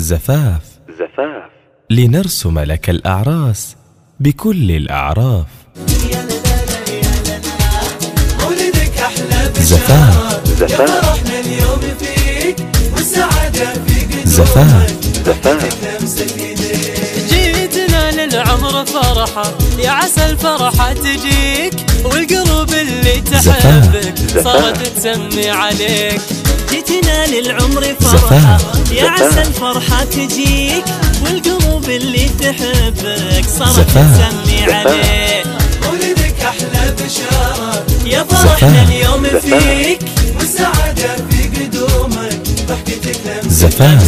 زفاف زفاف لنرسم لك الأعراس بكل الأعراف مولدك أحلى زفاف. زفاف. فرحنا اليوم فيك والسعادة في قدومك زفاف. زفاف. لمسة ايديك جيتنا للعمر فرحة يا عسى الفرحة تجيك والقلوب اللي تحبك. صارت تسمي عليك جيتنا للعمر فرحة. يا عسى الفرحة تجيك والقلوب اللي تحبك. صارت. تسمي عليك. مولدك أحلى بشارة. يا فرحنا. اليوم. فيك والسعادة في قدومك. ضحكتك لمسة زفاف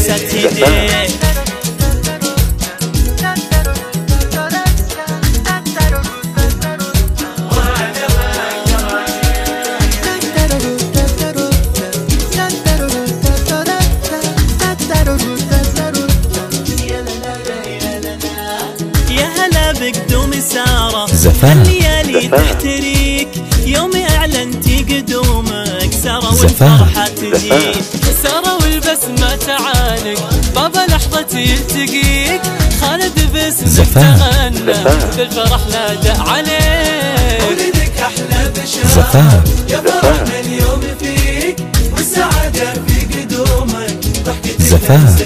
بقدوم سارة. زفاف. الليالي زفاف. تحتريك. يوم اعلنتي قدومك سارة زفاف. والفرحة تجيك. سارة والبسمة تعانق. بابا لحظة يلتقيك. خالد باسمك زفاف. تغنى. زفاف. بالفرح نادى عليك. مولدك أحلى بشارة. زفاف. يا فرحنا اليوم فيك. والسعادة في قدومك ضحكتك زفاف.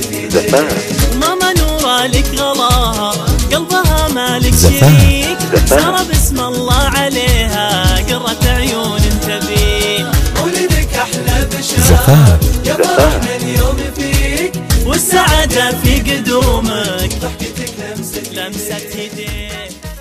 ماما نورا لك غلاها. قلبها مالك شريك سارة بسم الله عليها قرة عيون تبي. ولدك أحلى بشار قبل من يوم فيك. والسعادة في قدومك. ضحكتك لمست لمست يديك.